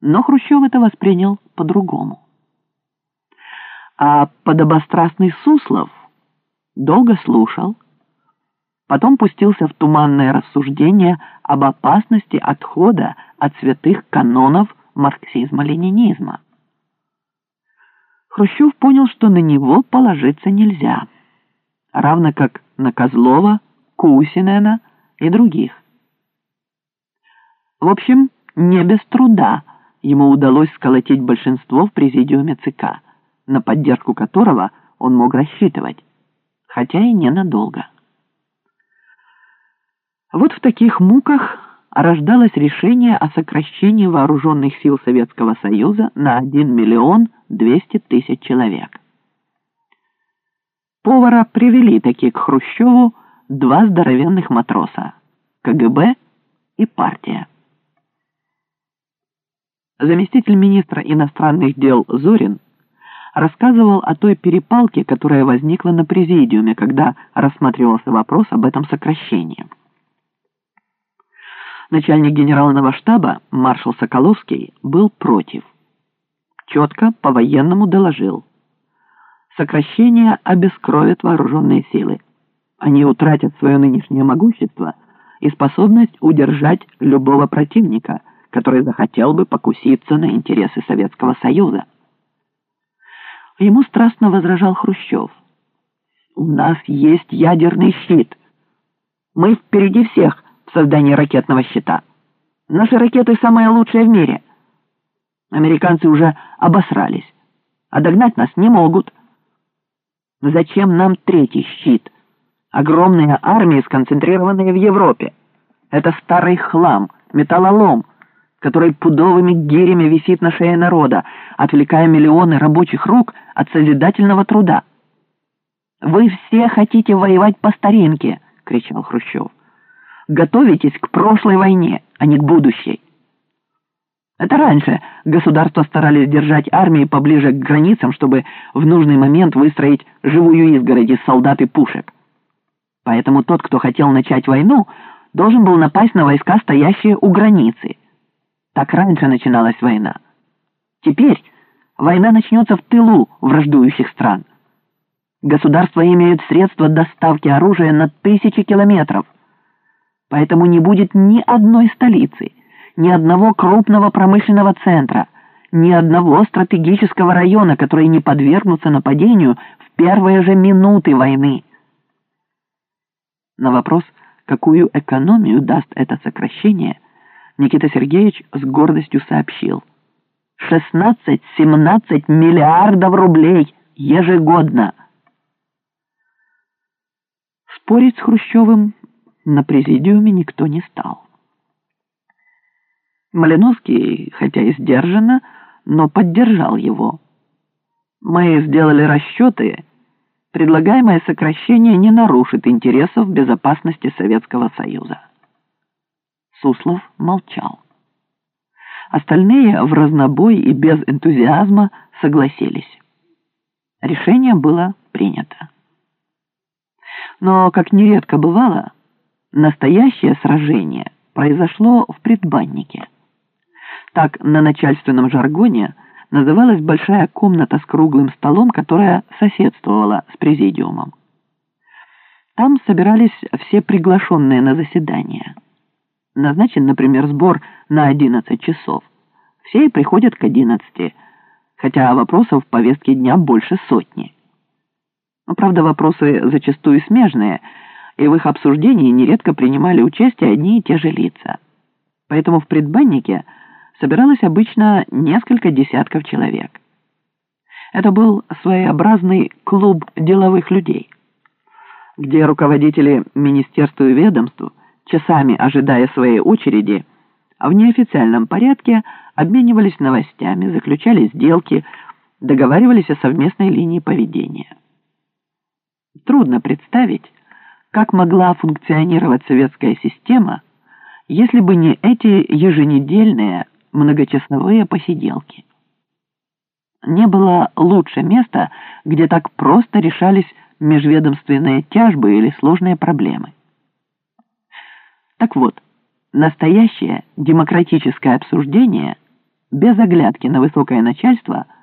Но Хрущев это воспринял по-другому. А подобострастный Суслов долго слушал, потом пустился в туманное рассуждение об опасности отхода от святых канонов марксизма-ленинизма. Хрущев понял, что на него положиться нельзя, равно как на Козлова, Кусинена и других. В общем, не без труда ему удалось сколотить большинство в президиуме ЦК, на поддержку которого он мог рассчитывать, хотя и ненадолго. Вот в таких муках рождалось решение о сокращении вооруженных сил Советского Союза на 1 миллион 200 тысяч человек. Повара привели таки к Хрущеву два здоровенных матроса – КГБ и партия. Заместитель министра иностранных дел Зорин рассказывал о той перепалке, которая возникла на президиуме, когда рассматривался вопрос об этом сокращении. Начальник генерального штаба, маршал Соколовский, был против. Четко по-военному доложил. Сокращение обескровит вооруженные силы. Они утратят свое нынешнее могущество и способность удержать любого противника, который захотел бы покуситься на интересы Советского Союза. Ему страстно возражал Хрущев. «У нас есть ядерный щит. Мы впереди всех в создании ракетного щита. Наши ракеты самые лучшие в мире. Американцы уже обосрались, а догнать нас не могут. Зачем нам третий щит? Огромные армии, сконцентрированные в Европе. Это старый хлам, металлолом, который пудовыми гирями висит на шее народа, отвлекая миллионы рабочих рук от созидательного труда. «Вы все хотите воевать по старинке!» — кричал Хрущев. «Готовитесь к прошлой войне, а не к будущей!» Это раньше государства старались держать армии поближе к границам, чтобы в нужный момент выстроить живую изгородь из солдат и пушек. Поэтому тот, кто хотел начать войну, должен был напасть на войска, стоящие у границы. Так раньше начиналась война. Теперь война начнется в тылу враждующих стран. Государства имеют средства доставки оружия на тысячи километров. Поэтому не будет ни одной столицы, ни одного крупного промышленного центра, ни одного стратегического района, которые не подвергнутся нападению в первые же минуты войны. На вопрос, какую экономию даст это сокращение, Никита Сергеевич с гордостью сообщил. 16-17 миллиардов рублей ежегодно. Спорить с Хрущевым на президиуме никто не стал. Малиновский, хотя и сдержанно, но поддержал его. Мы сделали расчеты. Предлагаемое сокращение не нарушит интересов безопасности Советского Союза. Суслов молчал. Остальные в разнобой и без энтузиазма согласились. Решение было принято. Но, как нередко бывало, настоящее сражение произошло в предбаннике. Так на начальственном жаргоне называлась большая комната с круглым столом, которая соседствовала с президиумом. Там собирались все приглашенные на заседание назначен, например, сбор на 11 часов. Все приходят к 11, хотя вопросов в повестке дня больше сотни. Но, правда, вопросы зачастую смежные, и в их обсуждении нередко принимали участие одни и те же лица. Поэтому в предбаннике собиралось обычно несколько десятков человек. Это был своеобразный клуб деловых людей, где руководители министерства и ведомств часами ожидая своей очереди, а в неофициальном порядке обменивались новостями, заключали сделки, договаривались о совместной линии поведения. Трудно представить, как могла функционировать советская система, если бы не эти еженедельные многочасовые посиделки. Не было лучше места, где так просто решались межведомственные тяжбы или сложные проблемы. Так вот, настоящее демократическое обсуждение без оглядки на высокое начальство